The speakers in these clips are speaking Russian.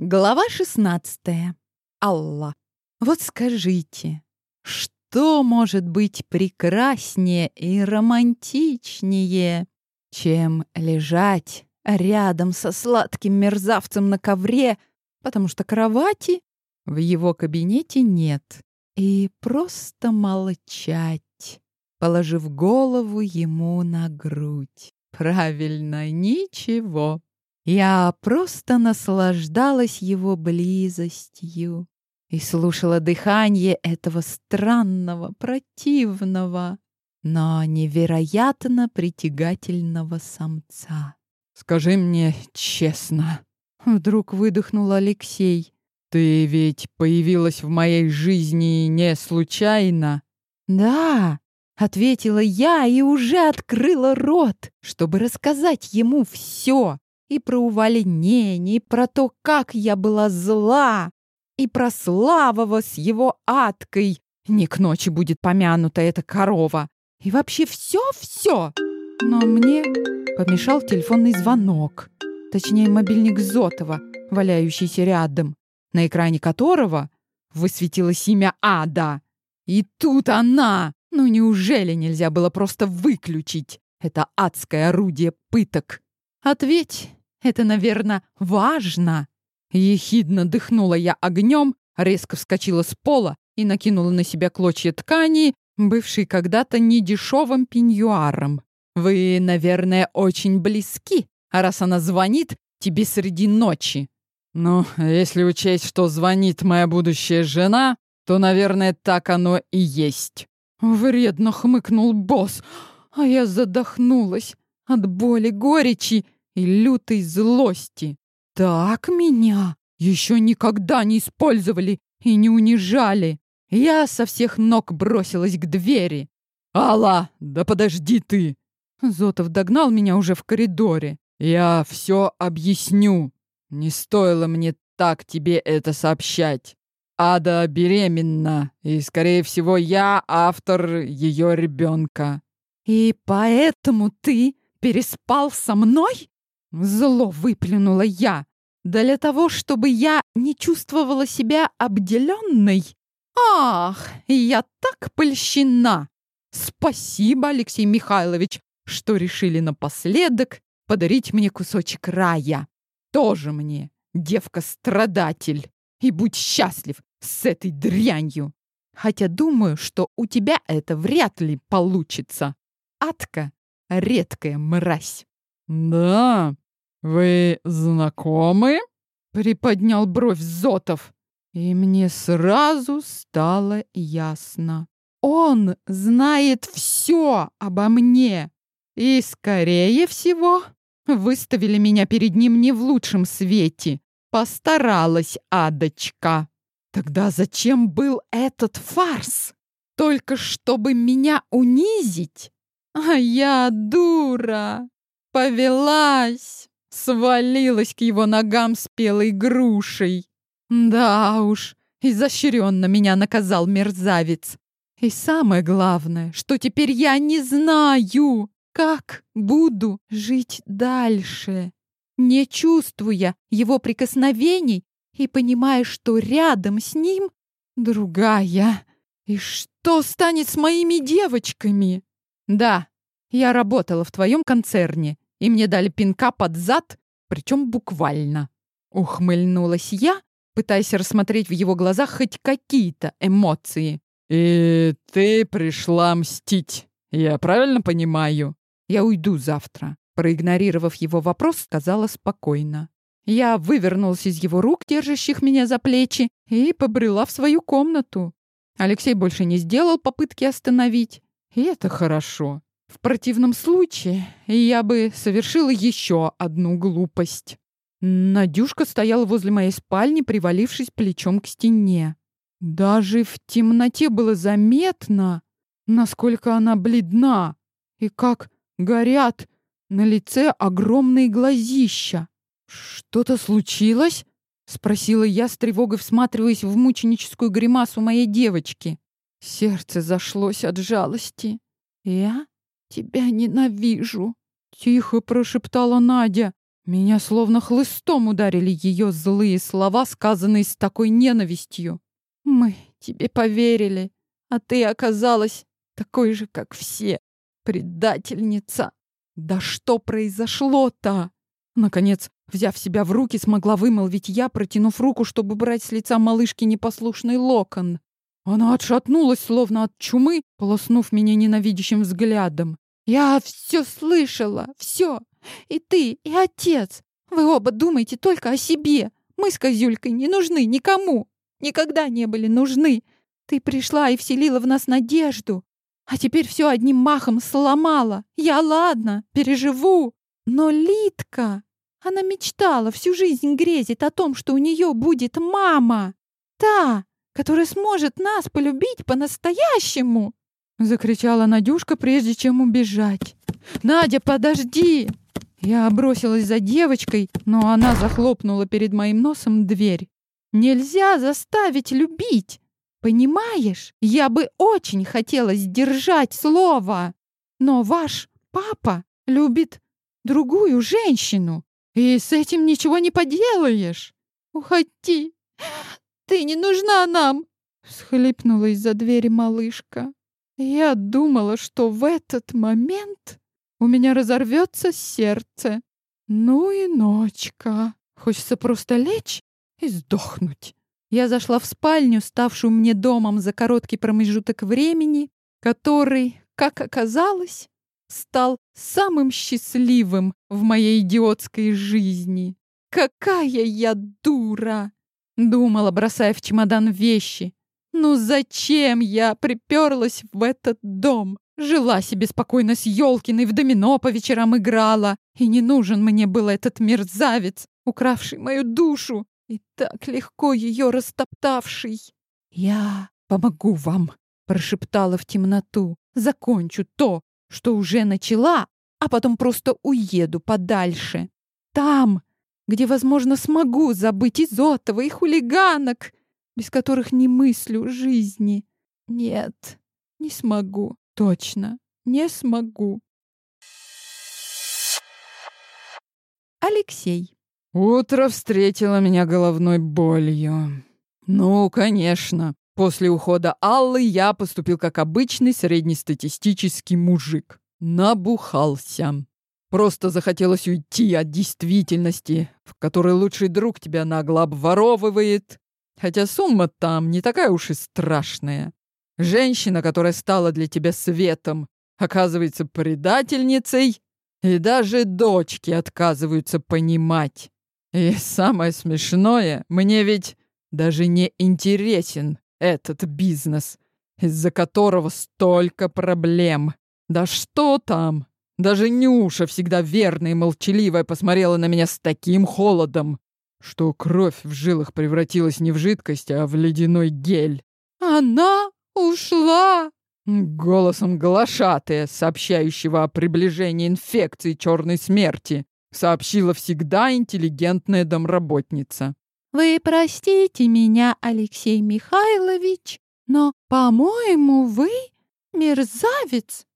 Глава 16. Алла. Вот скажите, что может быть прекраснее и романтичнее, чем лежать рядом со сладким мерзавцем на ковре, потому что кровати в его кабинете нет, и просто молчать, положив голову ему на грудь. Правильно, ничего. Я просто наслаждалась его близостью и слушала дыхание этого странного, противного, но невероятно притягательного самца. «Скажи мне честно», — вдруг выдохнул Алексей. «Ты ведь появилась в моей жизни не случайно?» «Да», — ответила я и уже открыла рот, чтобы рассказать ему все и про увольнение, и про то, как я была зла, и про Славова с его адкой. Не к ночи будет помянута эта корова. И вообще все-все. Но мне помешал телефонный звонок. Точнее, мобильник Зотова, валяющийся рядом, на экране которого высветилось имя Ада. И тут она! Ну неужели нельзя было просто выключить это адское орудие пыток? Ответь, это, наверное, важно. Ехидно дыхнула я огнем, резко вскочила с пола и накинула на себя клочья ткани, бывший когда-то недешевым пеньюаром. Вы, наверное, очень близки, а раз она звонит тебе среди ночи. Ну, если учесть, что звонит моя будущая жена, то, наверное, так оно и есть. Вредно хмыкнул босс, а я задохнулась от боли, горечи и лютой злости. Так меня еще никогда не использовали и не унижали. Я со всех ног бросилась к двери. «Алла, да подожди ты!» Зотов догнал меня уже в коридоре. «Я все объясню. Не стоило мне так тебе это сообщать. Ада беременна, и, скорее всего, я автор ее ребенка». «И поэтому ты переспал со мной?» Зло выплюнула я. Для того, чтобы я не чувствовала себя обделенной? Ах, я так польщена! Спасибо, Алексей Михайлович, что решили напоследок подарить мне кусочек рая. Тоже мне, девка-страдатель. И будь счастлив с этой дрянью. Хотя думаю, что у тебя это вряд ли получится. Атка — редкая мразь. «Да, вы знакомы?» — приподнял бровь Зотов. И мне сразу стало ясно. Он знает все обо мне. И, скорее всего, выставили меня перед ним не в лучшем свете. Постаралась Адочка. Тогда зачем был этот фарс? Только чтобы меня унизить? А я дура повелась, свалилась к его ногам спелой грушей. Да уж, изощренно меня наказал мерзавец. И самое главное, что теперь я не знаю, как буду жить дальше, не чувствуя его прикосновений и понимая, что рядом с ним другая. И что станет с моими девочками? Да, я работала в твоем концерне, и мне дали пинка под зад, причем буквально. Ухмыльнулась я, пытаясь рассмотреть в его глазах хоть какие-то эмоции. «И ты пришла мстить, я правильно понимаю?» «Я уйду завтра», — проигнорировав его вопрос, сказала спокойно. Я вывернулась из его рук, держащих меня за плечи, и побрела в свою комнату. Алексей больше не сделал попытки остановить, и это хорошо. В противном случае я бы совершила еще одну глупость. Надюшка стояла возле моей спальни, привалившись плечом к стене. Даже в темноте было заметно, насколько она бледна и как горят на лице огромные глазища. «Что-то случилось?» — спросила я с тревогой, всматриваясь в мученическую гримасу моей девочки. Сердце зашлось от жалости. «Я тебя ненавижу!» — тихо прошептала Надя. Меня словно хлыстом ударили ее злые слова, сказанные с такой ненавистью. Мы тебе поверили, а ты оказалась такой же, как все. Предательница. Да что произошло-то? Наконец, взяв себя в руки, смогла вымолвить я, протянув руку, чтобы брать с лица малышки непослушный локон. Она отшатнулась, словно от чумы, полоснув меня ненавидящим взглядом. «Я все слышала, все. И ты, и отец. Вы оба думаете только о себе. Мы с Козюлькой не нужны никому. Никогда не были нужны. Ты пришла и вселила в нас надежду. А теперь все одним махом сломала. Я ладно, переживу. Но Литка, она мечтала, всю жизнь грезит о том, что у нее будет мама. Та, которая сможет нас полюбить по-настоящему!» Закричала Надюшка, прежде чем убежать. «Надя, подожди!» Я бросилась за девочкой, но она захлопнула перед моим носом дверь. «Нельзя заставить любить! Понимаешь, я бы очень хотела сдержать слово, но ваш папа любит другую женщину, и с этим ничего не поделаешь. Уходи, ты не нужна нам!» Схлипнула из-за двери малышка. Я думала, что в этот момент у меня разорвется сердце. Ну и ночка. Хочется просто лечь и сдохнуть. Я зашла в спальню, ставшую мне домом за короткий промежуток времени, который, как оказалось, стал самым счастливым в моей идиотской жизни. Какая я дура! Думала, бросая в чемодан вещи. Ну зачем я приперлась в этот дом? Жила себе спокойно с Ёлкиной, в домино по вечерам играла. И не нужен мне был этот мерзавец, укравший мою душу и так легко ее растоптавший. «Я помогу вам», — прошептала в темноту. «Закончу то, что уже начала, а потом просто уеду подальше. Там, где, возможно, смогу забыть Изотова и хулиганок, без которых не мыслю жизни. Нет, не смогу. Точно, не смогу. Алексей. Утро встретило меня головной болью. Ну, конечно. После ухода Аллы я поступил как обычный среднестатистический мужик. Набухался. Просто захотелось уйти от действительности, в которой лучший друг тебя нагло обворовывает. Хотя сумма там не такая уж и страшная. Женщина, которая стала для тебя светом, оказывается предательницей, и даже дочки отказываются понимать. И самое смешное, мне ведь даже не интересен этот бизнес, из-за которого столько проблем. Да что там? Даже Нюша, всегда верная и молчаливая, посмотрела на меня с таким холодом, что кровь в жилах превратилась не в жидкость, а в ледяной гель. «Она ушла!» Голосом глашатая, сообщающего о приближении инфекции черной смерти, сообщила всегда интеллигентная домработница. «Вы простите меня, Алексей Михайлович, но, по-моему, вы мерзавец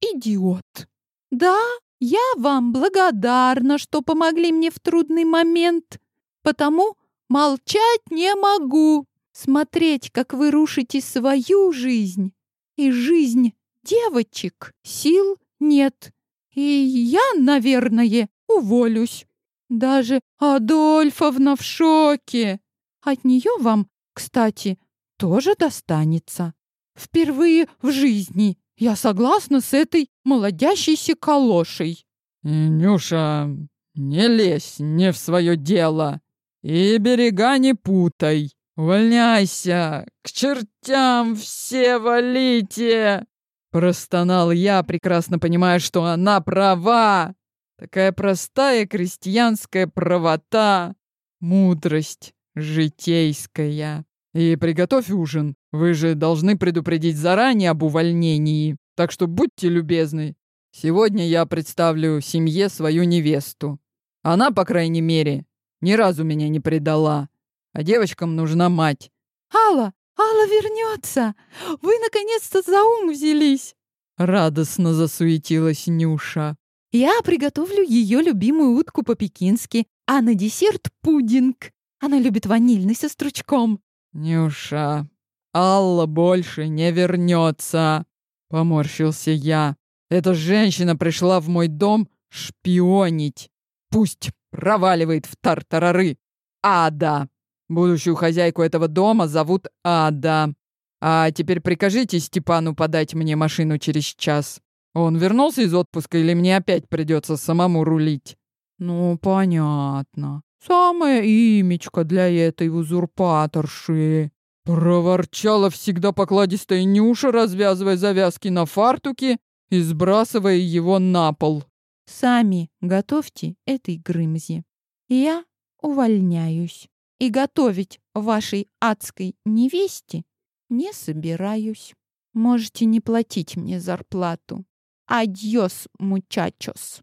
идиот. Да, я вам благодарна, что помогли мне в трудный момент, потому молчать не могу. Смотреть, как вы рушите свою жизнь и жизнь девочек, сил нет. И я, наверное, уволюсь. Даже Адольфовна в шоке. От нее вам, кстати, тоже достанется. Впервые в жизни я согласна с этой молодящейся калошей. Нюша, не лезь не в свое дело. И берега не путай. Увольняйся! К чертям все валите!» Простонал я, прекрасно понимая, что она права. Такая простая крестьянская правота. Мудрость житейская. И приготовь ужин. Вы же должны предупредить заранее об увольнении. Так что будьте любезны. Сегодня я представлю семье свою невесту. Она, по крайней мере, ни разу меня не предала. А девочкам нужна мать. «Алла! Алла вернется! Вы наконец-то за ум взялись!» Радостно засуетилась Нюша. Я приготовлю ее любимую утку по-пекински, а на десерт пудинг. Она любит ванильный со стручком. Нюша, Алла больше не вернется, поморщился я. Эта женщина пришла в мой дом шпионить. Пусть проваливает в тартарары. Ада. Будущую хозяйку этого дома зовут Ада. А теперь прикажите Степану подать мне машину через час. Он вернулся из отпуска или мне опять придется самому рулить? Ну, понятно. Самое имечко для этой узурпаторши. Проворчала всегда покладистая Нюша, развязывая завязки на фартуке и сбрасывая его на пол. Сами готовьте этой Грымзи. Я увольняюсь. И готовить вашей адской невесте не собираюсь. Можете не платить мне зарплату. Адьос, мучачос.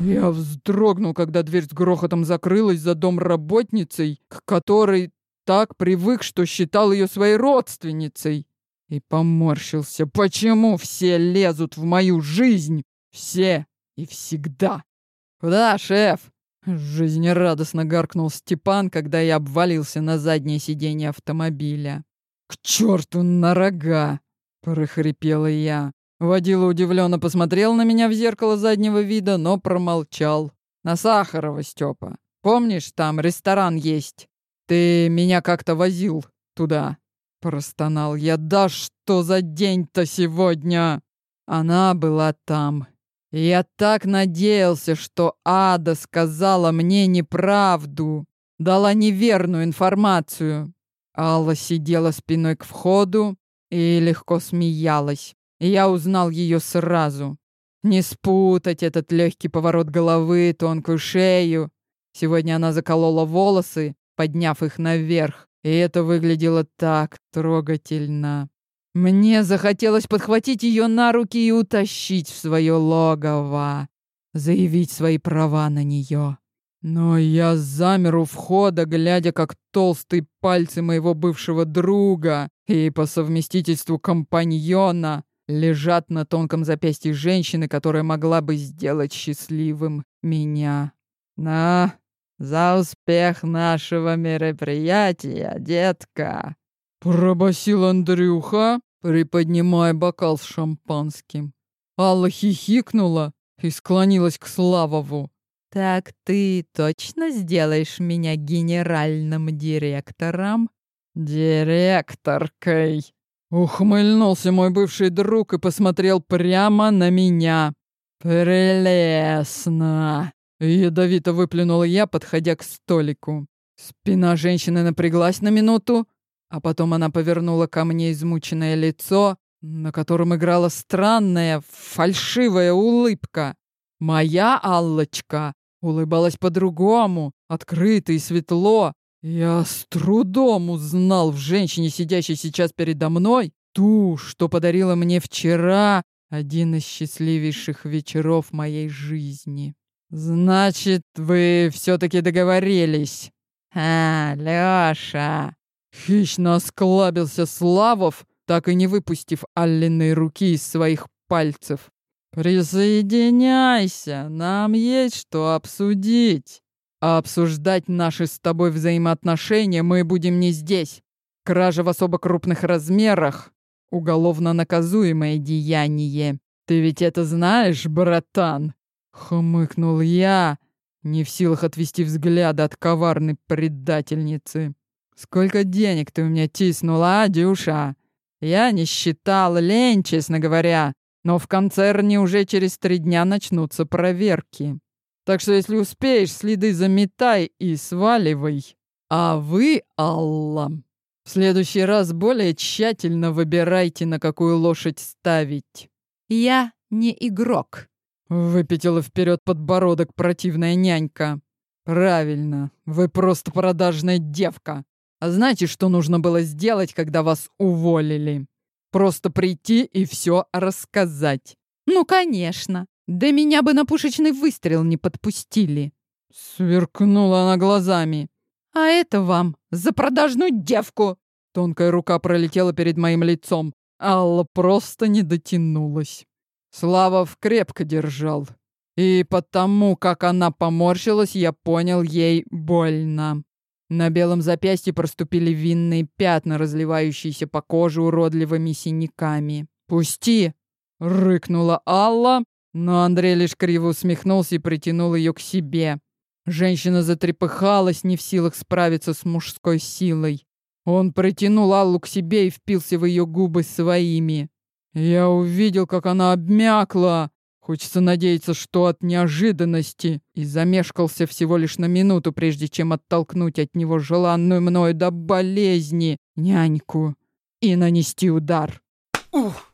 Я вздрогнул, когда дверь с грохотом закрылась за дом работницей, к которой так привык, что считал ее своей родственницей. И поморщился. Почему все лезут в мою жизнь? Все и всегда. «Куда, шеф?» Жизнерадостно гаркнул Степан, когда я обвалился на заднее сиденье автомобиля. «К черту на рога!» — прохрипела я. Водила удивленно посмотрел на меня в зеркало заднего вида, но промолчал. «На Сахарова, Степа. Помнишь, там ресторан есть? Ты меня как-то возил туда». Простонал я. «Да что за день-то сегодня?» Она была там, я так надеялся, что Ада сказала мне неправду, дала неверную информацию. Алла сидела спиной к входу и легко смеялась. Я узнал ее сразу. Не спутать этот легкий поворот головы, тонкую шею. Сегодня она заколола волосы, подняв их наверх, и это выглядело так трогательно. Мне захотелось подхватить ее на руки и утащить в свое логово, заявить свои права на нее. Но я замер у входа, глядя, как толстые пальцы моего бывшего друга и по совместительству компаньона лежат на тонком запястье женщины, которая могла бы сделать счастливым меня. На, за успех нашего мероприятия, детка! Пробасил Андрюха, приподнимая бокал с шампанским. Алла хихикнула и склонилась к Славову. «Так ты точно сделаешь меня генеральным директором?» «Директоркой!» Ухмыльнулся мой бывший друг и посмотрел прямо на меня. «Прелестно!» Ядовито выплюнула я, подходя к столику. Спина женщины напряглась на минуту, а потом она повернула ко мне измученное лицо, на котором играла странная, фальшивая улыбка. Моя Аллочка улыбалась по-другому, открыто и светло. Я с трудом узнал в женщине, сидящей сейчас передо мной, ту, что подарила мне вчера один из счастливейших вечеров моей жизни. «Значит, вы все-таки договорились?» «А, Лёша, Хищно осклабился Славов, так и не выпустив Аллиной руки из своих пальцев. «Присоединяйся, нам есть что обсудить. А обсуждать наши с тобой взаимоотношения мы будем не здесь. Кража в особо крупных размерах — уголовно наказуемое деяние. Ты ведь это знаешь, братан?» Хмыкнул я, не в силах отвести взгляд от коварной предательницы. Сколько денег ты у меня тиснула, а, Дюша? Я не считал, лень, честно говоря. Но в концерне уже через три дня начнутся проверки. Так что если успеешь, следы заметай и сваливай. А вы, Алла, в следующий раз более тщательно выбирайте, на какую лошадь ставить. Я не игрок. Выпятила вперед подбородок противная нянька. Правильно, вы просто продажная девка. А знаете, что нужно было сделать, когда вас уволили? Просто прийти и все рассказать. Ну, конечно. Да меня бы на пушечный выстрел не подпустили. Сверкнула она глазами. А это вам за продажную девку. Тонкая рука пролетела перед моим лицом. Алла просто не дотянулась. Славов крепко держал. И потому, как она поморщилась, я понял, ей больно. На белом запястье проступили винные пятна, разливающиеся по коже уродливыми синяками. «Пусти!» — рыкнула Алла, но Андрей лишь криво усмехнулся и притянул ее к себе. Женщина затрепыхалась, не в силах справиться с мужской силой. Он притянул Аллу к себе и впился в ее губы своими. Я увидел, как она обмякла. Хочется надеяться, что от неожиданности. И замешкался всего лишь на минуту, прежде чем оттолкнуть от него желанную мною до болезни няньку и нанести удар. Ух!